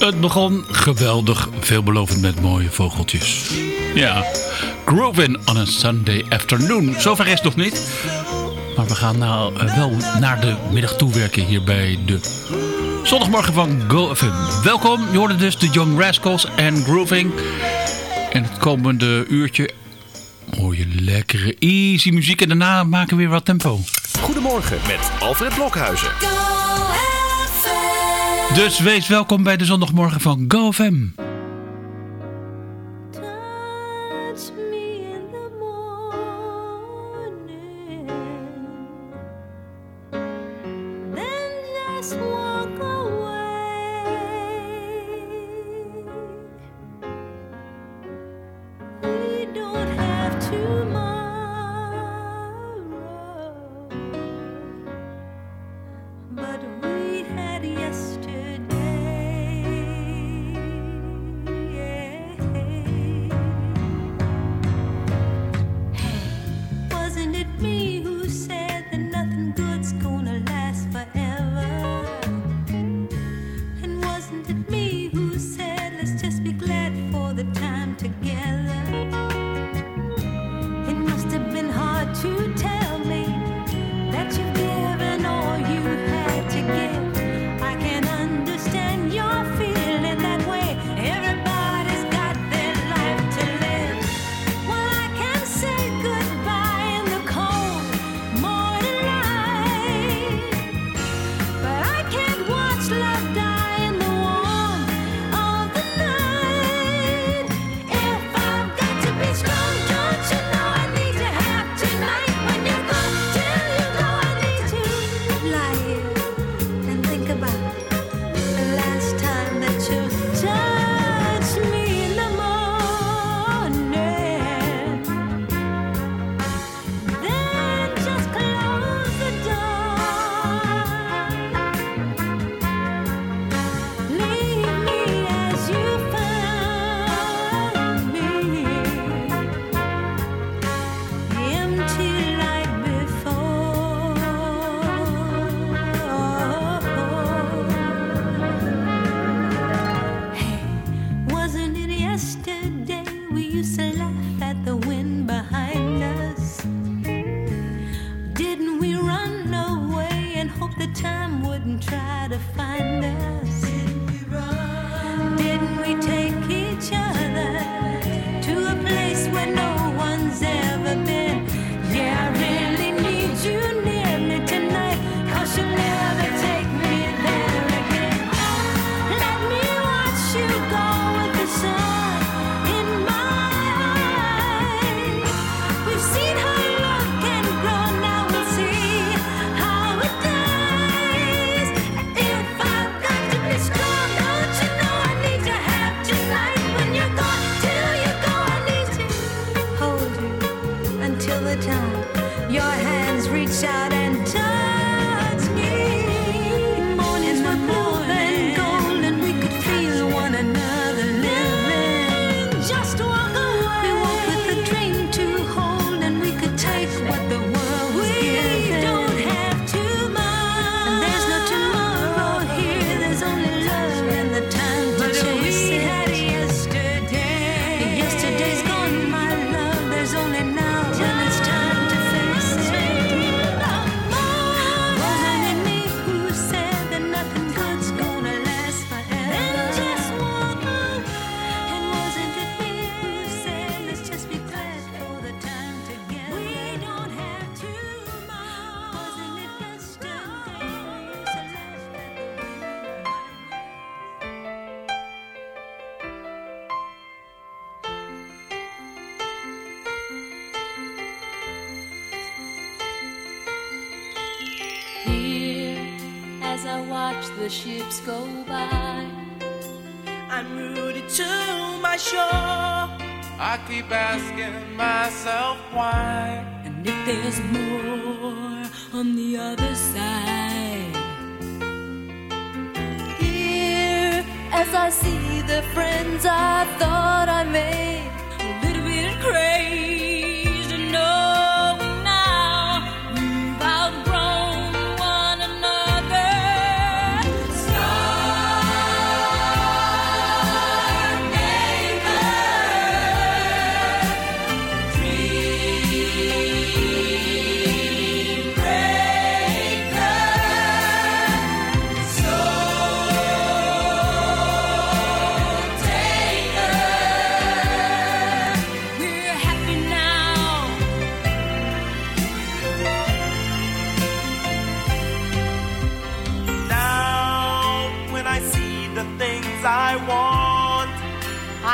Het begon geweldig veelbelovend met mooie vogeltjes. Ja, Groovin on a Sunday afternoon. Zover is het nog niet. Maar we gaan nou eh, wel naar de middag toewerken hier bij de Zondagmorgen van GoFM. Welkom, je hoorde dus de Young Rascals en Grooving. En het komende uurtje mooie, je lekkere easy muziek en daarna maken we weer wat tempo. Goedemorgen met Alfred Blokhuizen. Dus wees welkom bij de zondagmorgen van GoFM.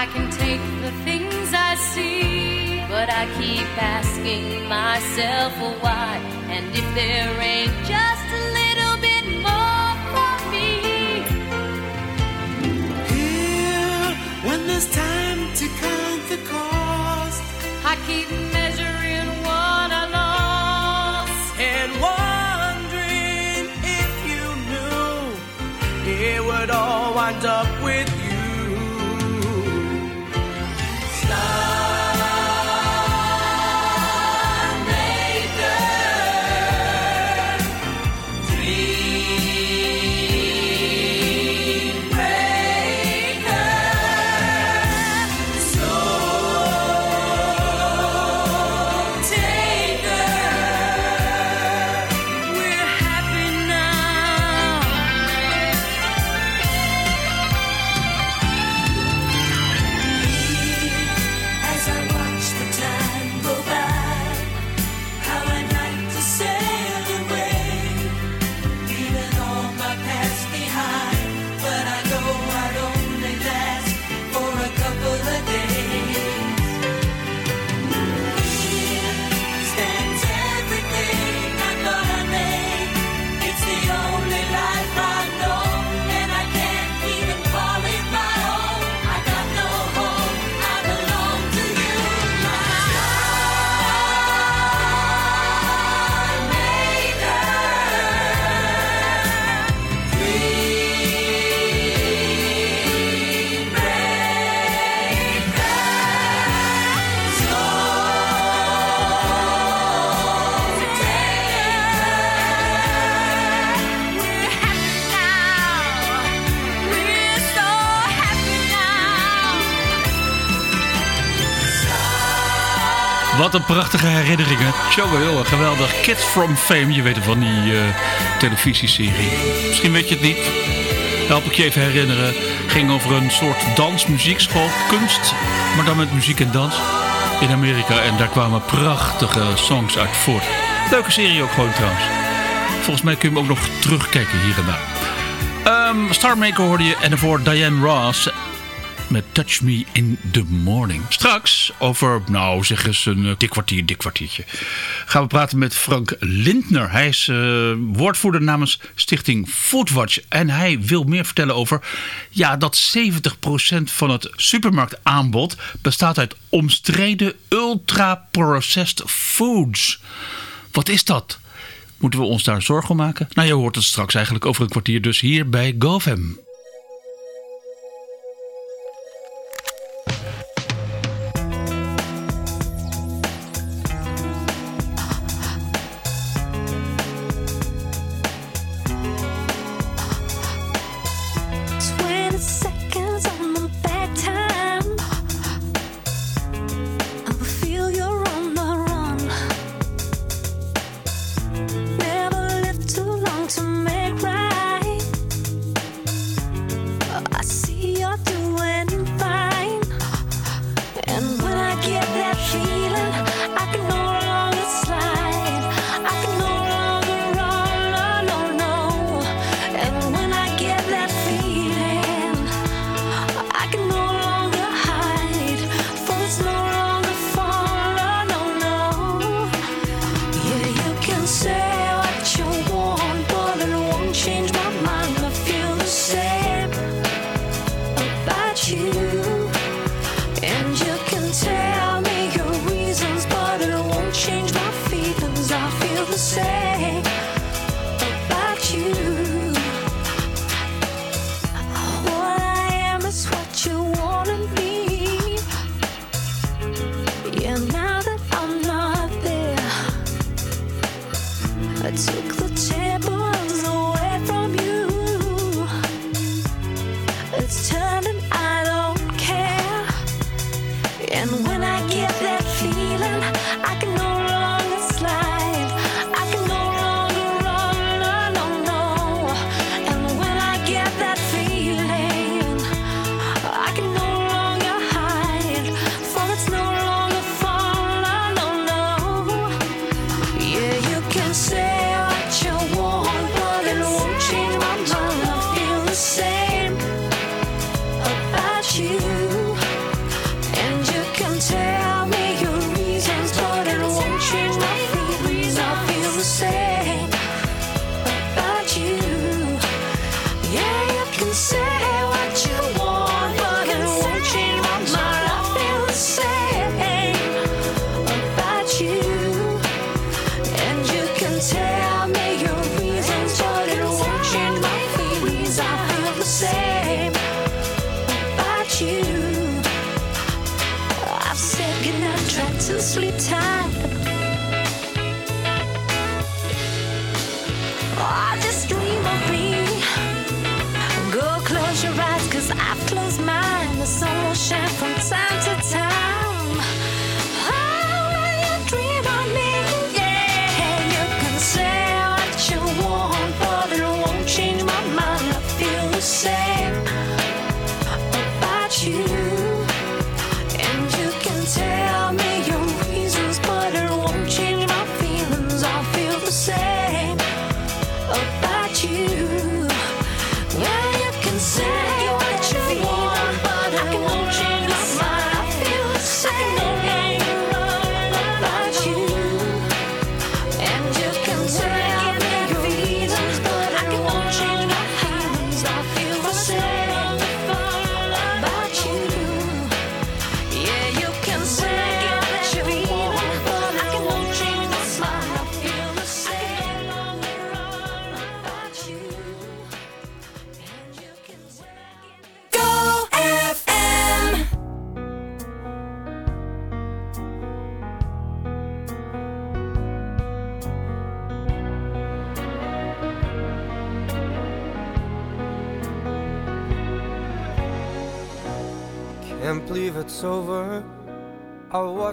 I can take the things I see, but I keep asking myself why. And if there ain't just a little bit more for me, Here, when there's time to count the cost. I keep measuring what I lost. and wondering if you knew it would all wind up with Wat een prachtige herinneringen. Hill, geweldig. Kids from Fame, je weet het van die eh, televisieserie. Misschien weet je het niet. Help ik je even herinneren. Ging over een soort dansmuziekschool, kunst, maar dan met muziek en dans in Amerika. En daar kwamen prachtige songs uit voort. Leuke serie ook gewoon trouwens. Volgens mij kun je hem ook nog terugkijken hier en daar. Ehm Starmaker hoorde je en daarvoor Diane Ross met Touch Me in the Morning. Straks, over, nou zeg eens een eh, dik kwartier, dik kwartiertje, gaan we praten met Frank Lindner. Hij is eh, woordvoerder namens stichting Foodwatch. En hij wil meer vertellen over ja, dat 70% van het supermarktaanbod bestaat uit omstreden ultra-processed foods. Wat is dat? Moeten we ons daar zorgen om maken? Nou, je hoort het straks eigenlijk over een kwartier dus hier bij GoFam. You. I've said goodnight, tried to sleep tight.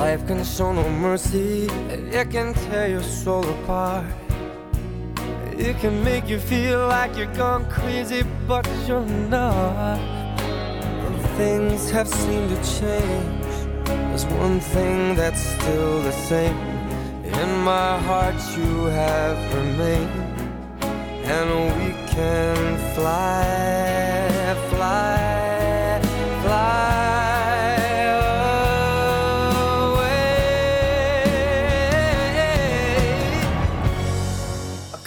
Life can show no mercy, it can tear your soul apart. It can make you feel like you're gone crazy, but you're not. And things have seemed to change. There's one thing that's still the same. In my heart, you have remained. And we can fly, fly,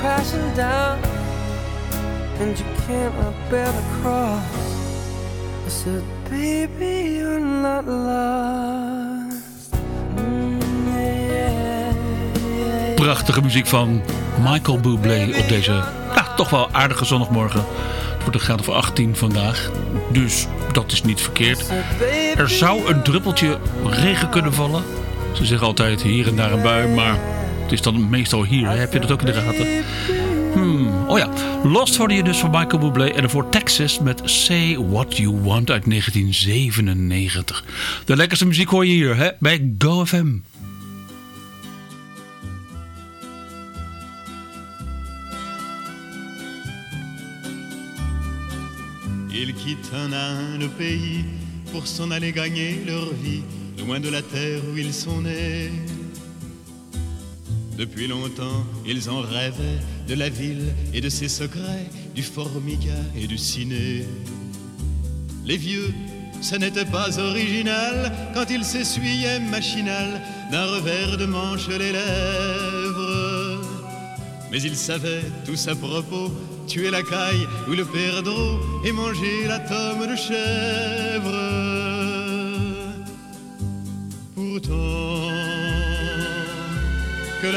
crashing down. And you can't bear the cross. I said, baby, you're not lost. Mm, yeah. Prachtige muziek van Michael Bublé op deze ja, toch wel aardige zondagmorgen. Het wordt een graad of 18 vandaag, dus dat is niet verkeerd. Er zou een druppeltje regen kunnen vallen. Ze zeggen altijd hier en daar een bui, maar het is dan meestal hier. Heb je dat ook in de gaten? Hmm, oh ja, Lost hoorde je dus van Michael Bublé en ervoor Texas met Say What You Want uit 1997. De lekkerste muziek hoor je hier hè, bij GoFM. Pays pour aller gagner loin de la terre où ils sont nés. Depuis longtemps, ils en rêvaient de la ville et de ses secrets, du formica et du ciné. Les vieux, ce n'était pas original quand ils s'essuyaient machinal d'un revers de manche les lèvres. Mais ils savaient tous à propos tuer la caille ou le perdreau et manger la tome de chèvre.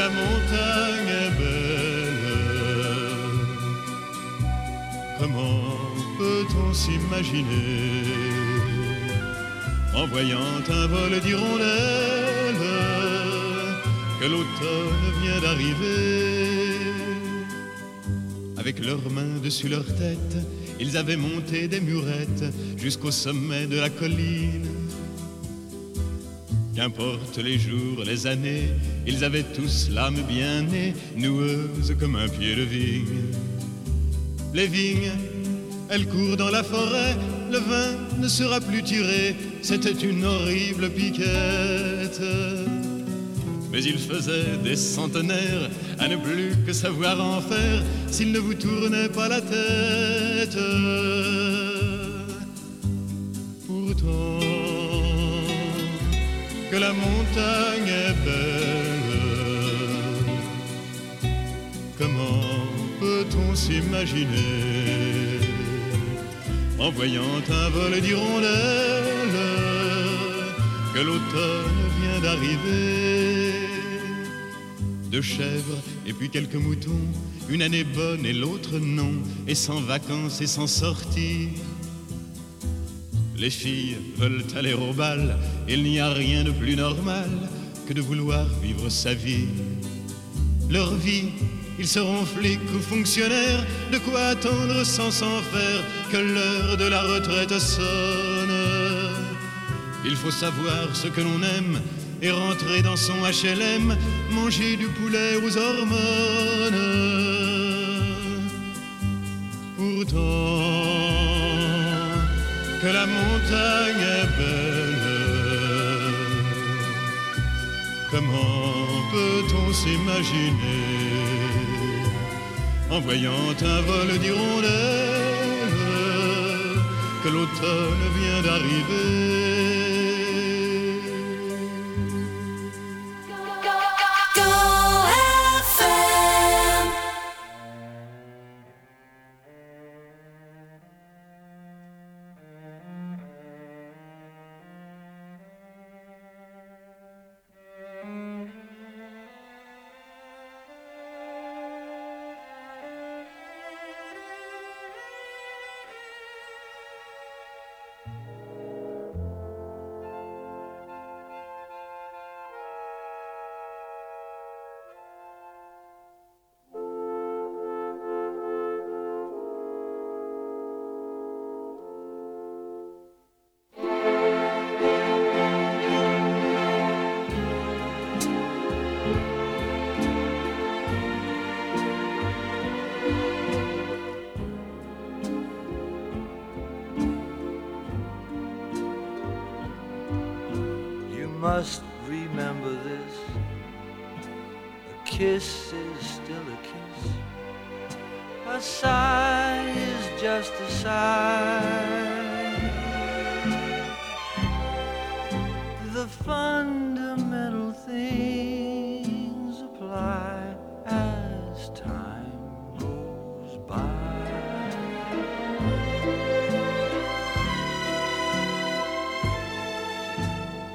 La montagne est belle, comment peut-on s'imaginer en voyant un vol d'hirondelles que l'automne vient d'arriver? Avec leurs mains dessus leur tête, ils avaient monté des murettes jusqu'au sommet de la colline. Qu'importe les jours, les années, ils avaient tous l'âme bien née, noueuse comme un pied de vigne. Les vignes, elles courent dans la forêt, le vin ne sera plus tiré, c'était une horrible piquette. Mais il faisait des centenaires à ne plus que savoir en faire s'il ne vous tournait pas la tête. Pourtant, que la montagne est belle, s'imaginer en voyant un vol d'hirondelles que l'automne vient d'arriver de chèvres et puis quelques moutons, une année bonne et l'autre non, et sans vacances et sans sortie. Les filles veulent aller au bal, il n'y a rien de plus normal que de vouloir vivre sa vie. Leur vie, ils seront flics ou fonctionnaires, de quoi attendre sans s'en faire que l'heure de la retraite sonne. Il faut savoir ce que l'on aime et rentrer dans son HLM, manger du poulet aux hormones. Pourtant, que la montagne est belle, comment peut-on s'imaginer en voyant un vol d'hirondelles que l'automne vient d'arriver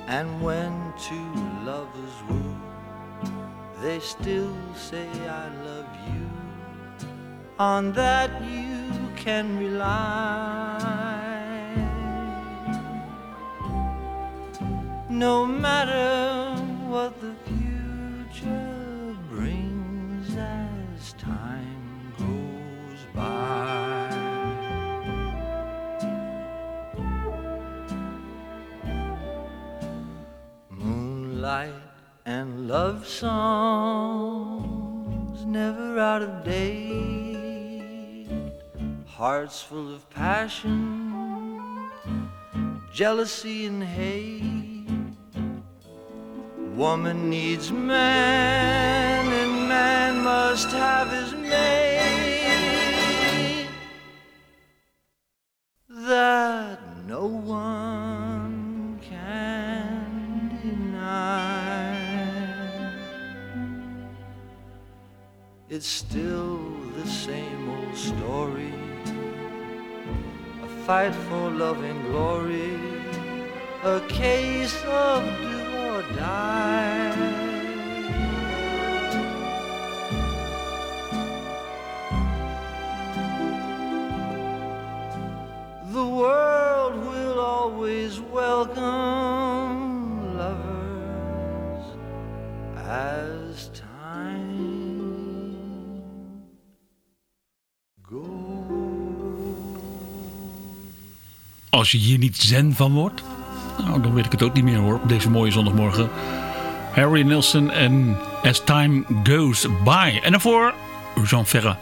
And when two lovers woo, they still say I love you. On that you can rely. No matter what the and love songs never out of date. Hearts full of passion, jealousy and hate. Woman needs man, and man must have his mate. That no one It's still the same old story. A fight for love and glory. A case of do or die. The world will always welcome Als je hier niet zen van wordt, nou, dan weet ik het ook niet meer hoor. Op deze mooie zondagmorgen. Harry Nilsson en As Time Goes By. En daarvoor Jean Ferre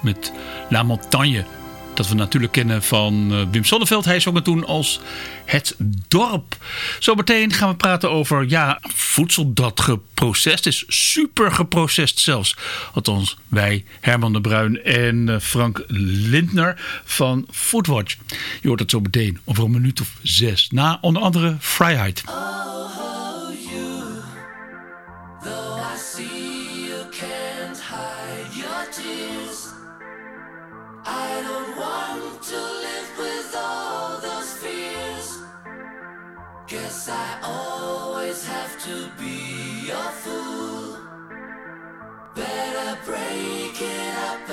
met La Montagne. Dat we natuurlijk kennen van eh, Wim Sonneveld. Hij zong het toen als Het Dorp. Zometeen gaan we praten over ja, voedsel dat geprocessed is. Super geprocessed zelfs. Althans, wij, Herman de Bruin en eh, Frank Lindner van Foodwatch. Je hoort het zo meteen over een minuut of zes. Na onder andere Vrijheid. Break it up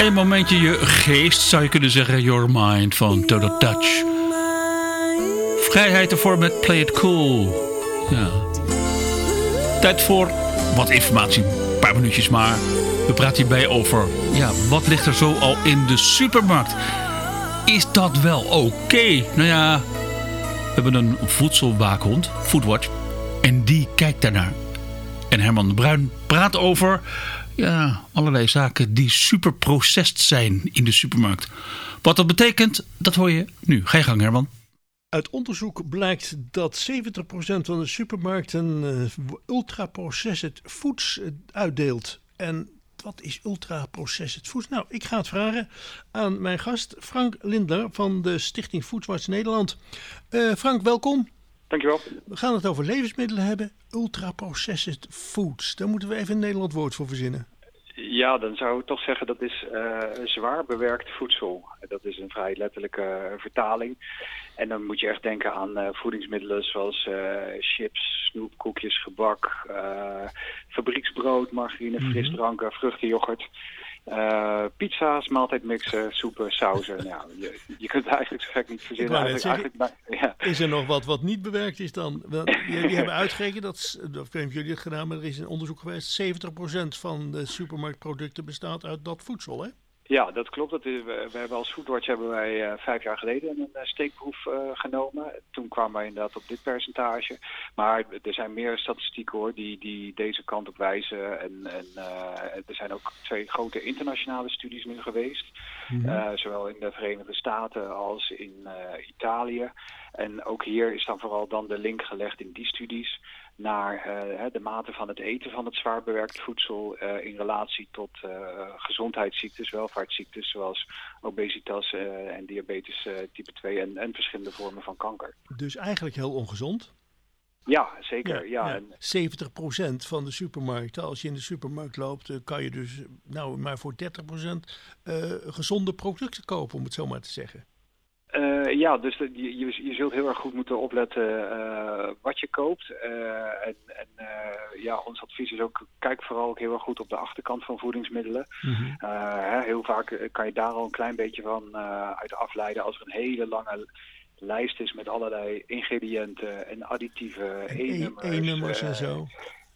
Een momentje je geest, zou je kunnen zeggen, your mind van Toto Touch. Vrijheid ervoor met Play It Cool. Ja. Tijd voor wat informatie, een paar minuutjes maar. We praten hierbij over, ja, wat ligt er zo al in de supermarkt? Is dat wel oké? Nou ja, we hebben een voedselwaakhond, Foodwatch, en die kijkt daarnaar. En Herman de Bruin praat over ja, allerlei zaken die super processed zijn in de supermarkt. Wat dat betekent, dat hoor je nu. Ga je gang, Herman. Uit onderzoek blijkt dat 70% van de supermarkten uh, ultra-processed foods uh, uitdeelt. En wat is ultra-processed foods? Nou, ik ga het vragen aan mijn gast Frank Lindler van de Stichting Foodwatch Nederland. Uh, Frank, welkom. Dankjewel. We gaan het over levensmiddelen hebben. Ultra-processed foods. Daar moeten we even een Nederland woord voor verzinnen. Ja, dan zou ik toch zeggen dat is uh, zwaar bewerkt voedsel. Dat is een vrij letterlijke uh, vertaling. En dan moet je echt denken aan uh, voedingsmiddelen zoals chips, snoep, koekjes, gebak, fabrieksbrood, margarine, mm -hmm. frisdranken, vruchtenyoghurt. Uh, pizza's, maaltijdmixen, soepen, sauzen. nou, je, je kunt het eigenlijk zo gek niet verzinnen. Eigenlijk, eigenlijk, ja. Is er nog wat wat niet bewerkt is dan? Jullie hebben uitgerekend, dat, of ik weet niet of jullie het gedaan maar er is een onderzoek geweest. 70% van de supermarktproducten bestaat uit dat voedsel, hè? Ja, dat klopt. Dat is, we, we hebben als Foodwatch hebben wij uh, vijf jaar geleden een uh, steekproef uh, genomen. Toen kwamen wij inderdaad op dit percentage. Maar er zijn meer statistieken hoor, die, die deze kant op wijzen. En, en er zijn ook twee grote internationale studies nu geweest. Mm -hmm. zowel in de Verenigde Staten als in Italië. En ook hier is dan vooral dan de link gelegd in die studies naar uh, de mate van het eten van het zwaar bewerkt voedsel uh, in relatie tot uh, gezondheidsziektes, welvaartsziektes zoals obesitas en diabetes type 2 en, en, verschillende vormen van kanker. Dus eigenlijk heel ongezond? Ja, zeker. Ja, ja. En... 70% van de supermarkten, als je in de supermarkt loopt, kan je dus nou maar voor 30% gezonde producten kopen, om het zo maar te zeggen. Uh, ja, dus de, je, je zult heel erg goed moeten opletten uh, wat je koopt. Uh, en en ja, ons advies is ook, kijk vooral ook heel erg goed op de achterkant van voedingsmiddelen. Mm -hmm. hè, heel vaak kan je daar al een klein beetje van uit afleiden als er een hele lange lijst is met allerlei ingrediënten en additieven, E-nummers en zo.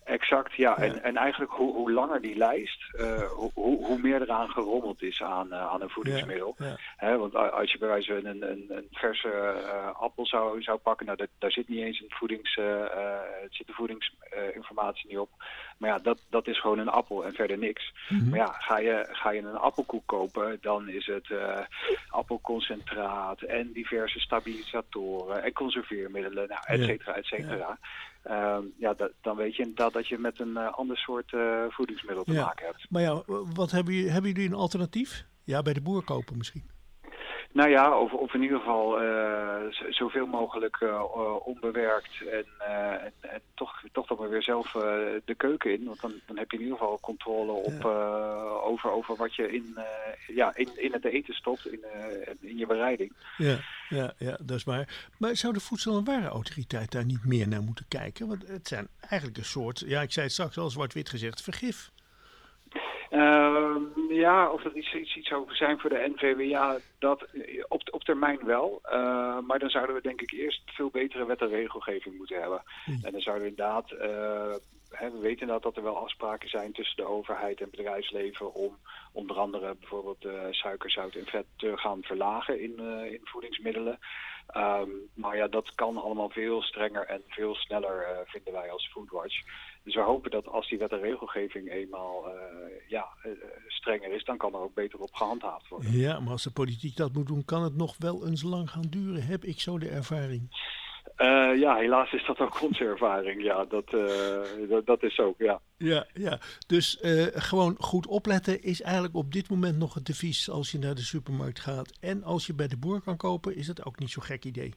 Exact, ja. ja. En, en eigenlijk hoe, hoe langer die lijst, uh, hoe, hoe meer eraan gerommeld is aan, uh, aan een voedingsmiddel. Ja, ja. He, want als je bij wijze van een, een, een verse uh, appel zou, zou pakken, nou, dat, daar zit niet eens een voedings, het zit de voedingsinformatie niet op. Maar ja, dat, dat is gewoon een appel en verder niks. Mm -hmm. Maar ja, ga je, ga je een appelkoek kopen, dan is het appelconcentraat en diverse stabilisatoren en conserveermiddelen, nou, et cetera, et cetera. Um, ja, dat, dan weet je inderdaad dat je met een uh, ander soort uh, voedingsmiddel te ja. maken hebt. Maar ja, wat hebben, jullie, hebben jullie een alternatief? Ja, bij de boer kopen misschien. Nou ja, of, of in ieder geval uh, zoveel mogelijk onbewerkt en, en, en, toch, toch dan maar weer zelf de keuken in. Want dan, dan heb je in ieder geval controle op, ja. over, over wat je in, ja, in, in het eten stopt, in, in je bereiding. Ja, ja, ja, dat is waar. Maar zou de Voedsel- en Warenautoriteit daar niet meer naar moeten kijken? Want het zijn eigenlijk een soort, ja ik zei het straks al zwart-wit gezegd, vergif. Uh, ja, of dat iets, iets, iets zou zijn voor de NVWA, dat op, op termijn wel. Uh, maar dan zouden we denk ik eerst veel betere wet en regelgeving moeten hebben. Hmm. En dan zouden we inderdaad, uh, hè, we weten inderdaad dat er wel afspraken zijn tussen de overheid en bedrijfsleven om onder andere bijvoorbeeld suiker, zout en vet te gaan verlagen in, in voedingsmiddelen. Um, maar ja, dat kan allemaal veel strenger en veel sneller, vinden wij als Foodwatch. Dus we hopen dat als die wet en regelgeving eenmaal uh, ja, uh, strenger is, dan kan er ook beter op gehandhaafd worden. Ja, maar als de politiek dat moet doen, kan het nog wel eens lang gaan duren, heb ik zo de ervaring. Uh, ja, helaas is dat ook onze ervaring. Ja, dat, dat, dat, is ook, ja. Ja, ja. dus gewoon goed opletten is eigenlijk op dit moment nog het devies als je naar de supermarkt gaat. En als je bij de boer kan kopen, is dat ook niet zo'n gek idee.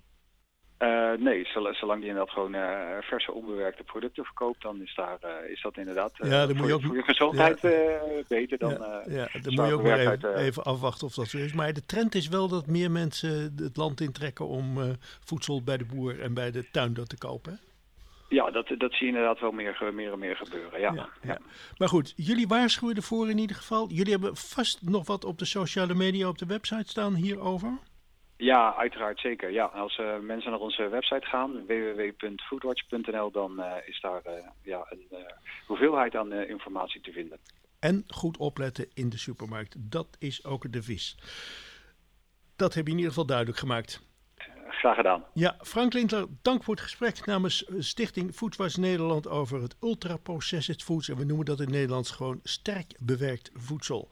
Eh, nee, zolang je inderdaad gewoon uh, verse onbewerkte producten verkoopt, dan is, daar, eh, is dat inderdaad ja, dan moet je ook, voor je gezondheid ja, beter dan. Ja, ja moet je ook weer even, even, afwachten of dat zo is. Maar de trend is wel dat meer mensen het land intrekken om voedsel bij de boer en bij de tuinder te kopen. Ja, dat, dat zie je inderdaad wel meer, meer en meer gebeuren. Ja. Maar goed, jullie waarschuwen ervoor in ieder geval. Jullie hebben vast nog wat op de sociale media, op de website staan hierover. Ja, uiteraard zeker. Ja, als eh, mensen naar onze website gaan, www.foodwatch.nl, dan eh, is daar eh, ja, een hoeveelheid aan informatie te vinden. En goed opletten in de supermarkt. Dat is ook het devies. Dat heb je in ieder geval duidelijk gemaakt. Graag gedaan. Ja, Frank Lindler, dank voor het gesprek namens Stichting Foodwatch Nederland over het ultraprocessed foods. En we noemen dat in Nederlands gewoon sterk bewerkt voedsel.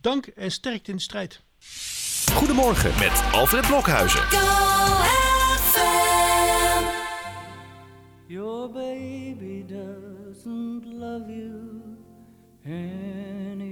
Dank en sterkt in de strijd. Goedemorgen met Alfred Blokhuizen. Your baby doesn't love you any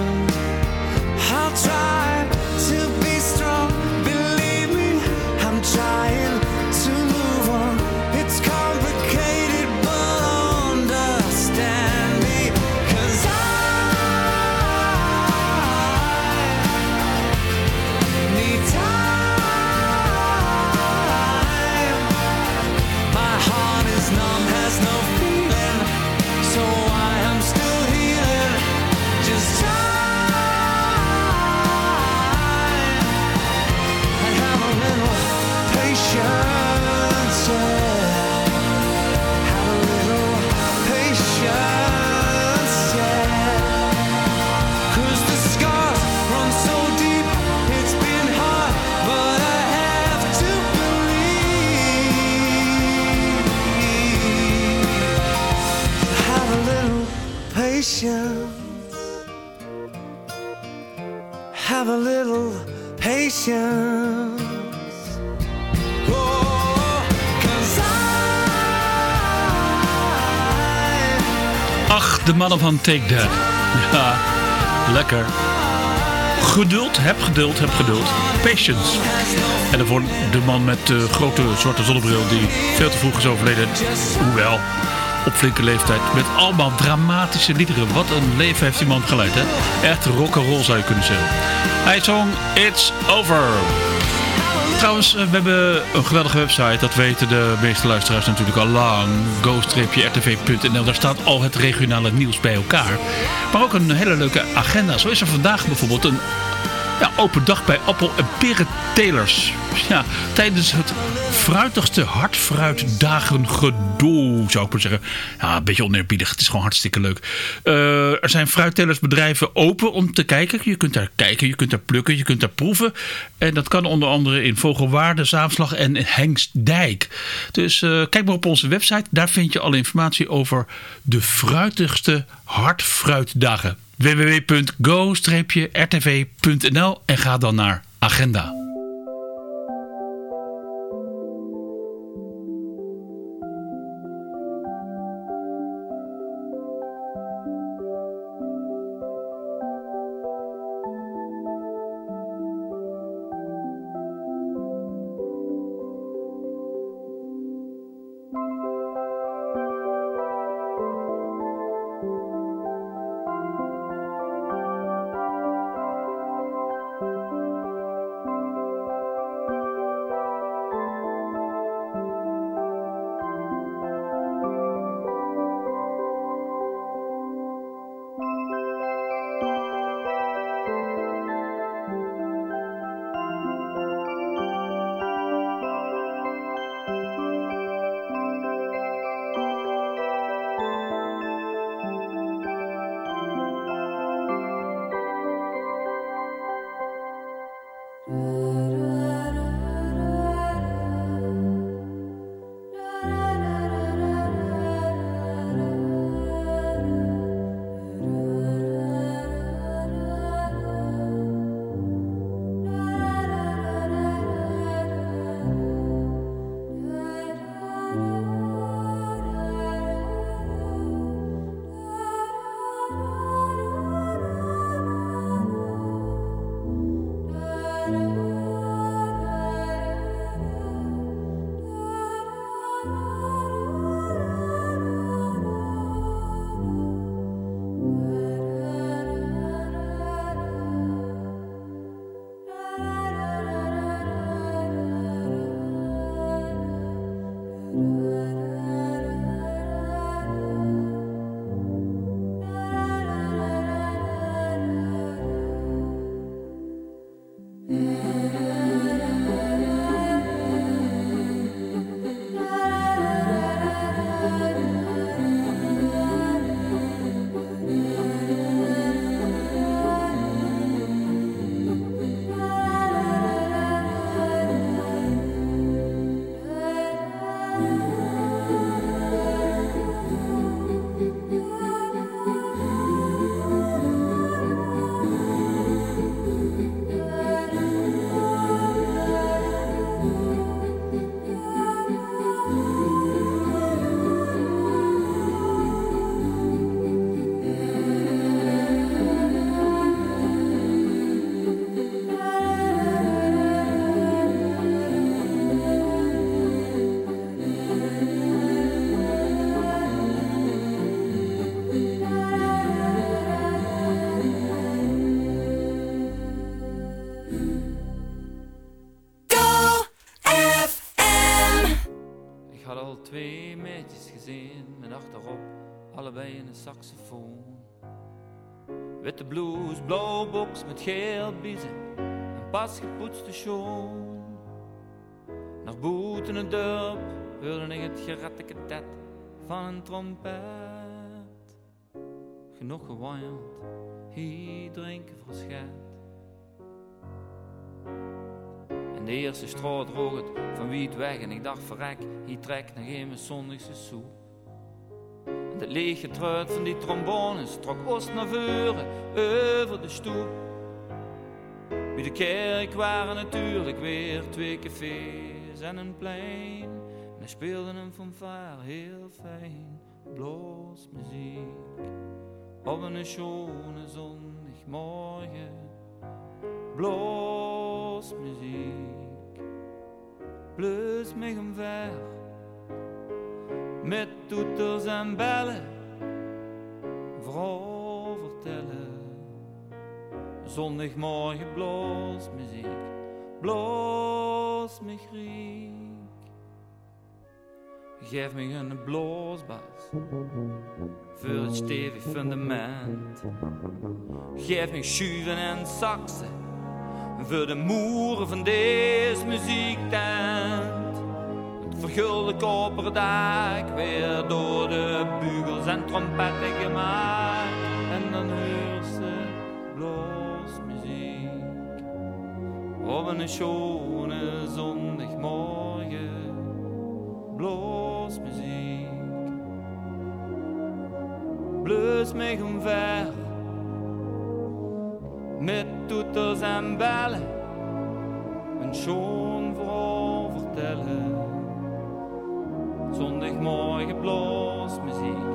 Have a little patience. Oh, Ach, de mannen van Take That. Ja, lekker. Geduld, heb geduld, heb geduld. Patience. En daarvoor de man met de grote zwarte zonnebril die veel te vroeg is overleden. Hoewel, op flinke leeftijd. Met allemaal dramatische liederen. Wat een leven heeft die man geleid, hè? Echt rock'n'roll zou je kunnen zeggen. Hij zong It's Over. Trouwens, eh, we hebben een geweldige website. Dat weten de meeste luisteraars natuurlijk al lang. go-rtv.nl. Daar staat al het regionale nieuws bij elkaar. Maar ook een hele leuke agenda. Zo is er vandaag bijvoorbeeld een ja, open dag bij appel- en perentelers. Ja, tijdens het fruitigste hartfruitdagen gedoe, zou ik maar zeggen. Ja, een beetje oneerbiedig. Het is gewoon hartstikke leuk. Eh, er zijn fruittelersbedrijven open om te kijken. Je kunt daar kijken, je kunt daar plukken, je kunt daar proeven. En dat kan onder andere in Vogelwaarde, Zaamslag en Hengstdijk. Dus eh, kijk maar op onze website. Daar vind je alle informatie over de fruitigste hartfruitdagen www.go-rtv.nl en ga dan naar agenda. Een saxofoon. Witte blouse, blauwe met geel biezen en pas gepoetste schoen. Naar boeten het dorp hoorde ik het geratteketet van een trompet. Genoeg gewaaierd, hier drinken verschijt. En de eerste straat droog het van wie het weg en ik dacht verrek, hier trekt nog mijn zondagse soep. Het lege truit van die trombones trok oost naar voren over de stoep. Bij de kerk waren natuurlijk weer twee cafés en een plein. En hij speelde een fanfare heel fijn, muziek Op een schone zondagmorgen, muziek Plus mij omver, met toeters en bellen, vooral vertellen. Zondagmorgen muziek, bloos me griek. Geef me een bloosbas voor het stevig fundament. Geef me schuiven en saxen voor de moeren van deze muziektent. Vergulde koperen dak weer door de bugels en trompetten gemaakt. En dan hoor ze bloosmuziek op een schone zondagmorgen. Bloosmuziek, blus mij omver met toeters en bellen, een schoon Zondagmorgen bloosmuziek,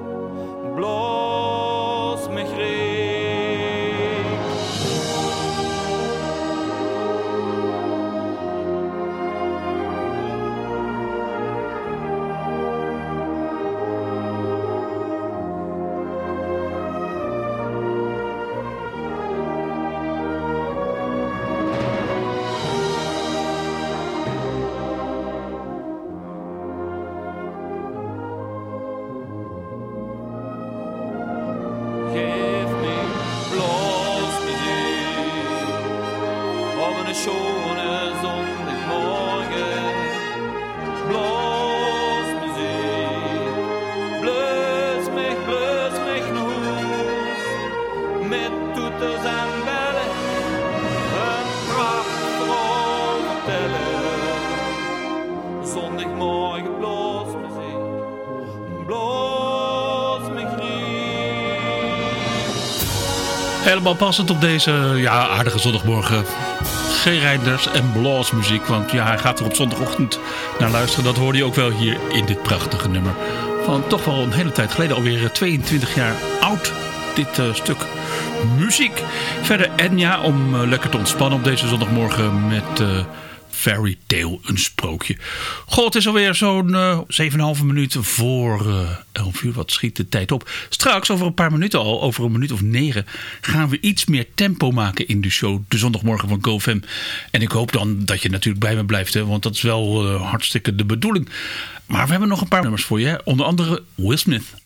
Helemaal passend op deze ja, aardige zondagmorgen. Reinders en Blas muziek. Want ja, hij gaat er op zondagochtend naar luisteren. Dat hoorde je ook wel hier in dit prachtige nummer. Van toch wel een hele tijd geleden. Alweer eh, 22 jaar oud. Dit eh, stuk muziek. Verder Enya om eh, lekker te ontspannen op deze zondagmorgen met... eh Fairy Een sprookje. God, het is alweer zo'n eh 7,5 minuut voor eh 11 uur. Wat schiet de tijd op. Straks, over een paar minuten al, over een minuut of negen... gaan we iets meer tempo maken in de show. De zondagmorgen van GoFam. En ik hoop dan dat je natuurlijk bij me blijft. Hè, want dat is wel eh, hartstikke de bedoeling. Maar we hebben nog een paar nummers voor je. Onder andere Will Smith.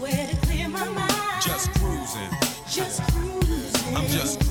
Just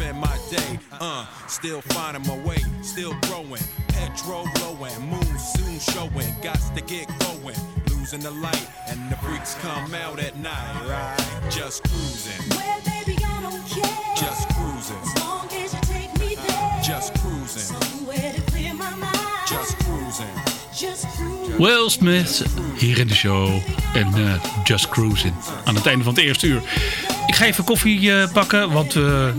my day. Uh, still finding my way, still growing. Petrol blowing, moon soon showing. Got to get going. Losing the light, and the freaks come out at night, right? Just cruising, Well, baby, I don't care. just cruising, As long as you take me there. just cruising, Somewhere to clear my mind. just cruising. Just cruising. Will Smith hier in de show. En eh, Just Cruising. Aan het einde van het eerste uur. Ik ga even koffie eh, pakken. Want we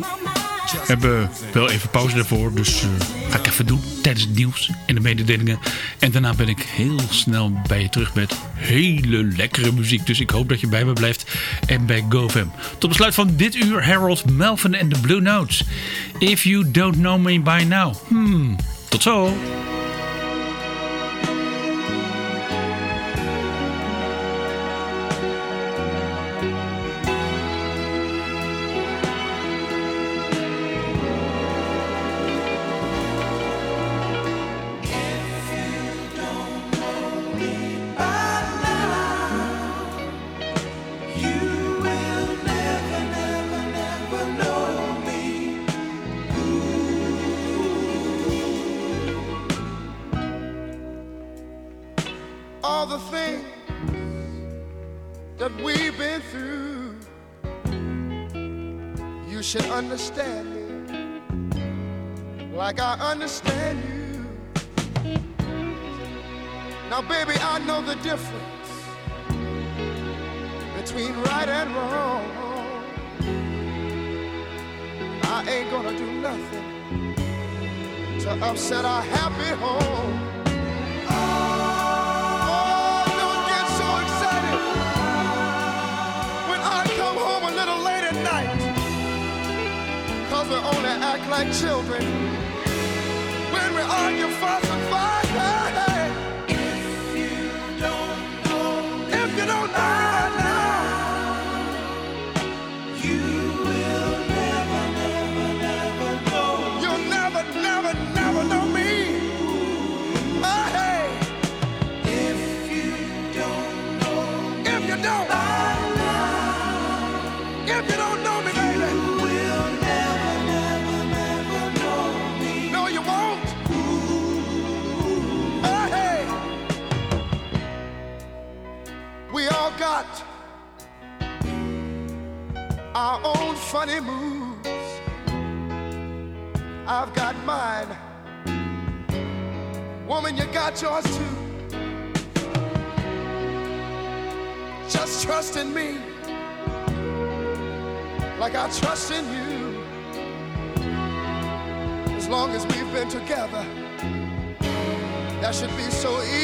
hebben wel even pauze daarvoor. Dus eh, ga ik even doen. Tijdens het nieuws en de mededelingen. En daarna ben ik heel snel bij je terug met hele lekkere muziek. Dus ik hoop dat je bij me blijft. En bij GoFam. Tot besluit van dit uur Harold Melvin en de Blue Notes. If you don't know me by now. Hmm. Tot zo. Understand me like I understand you. Now, baby, I know the difference between right and wrong. I ain't gonna do nothing to upset our happy like children in me like I trust in you. As long as we've been together, that should be so easy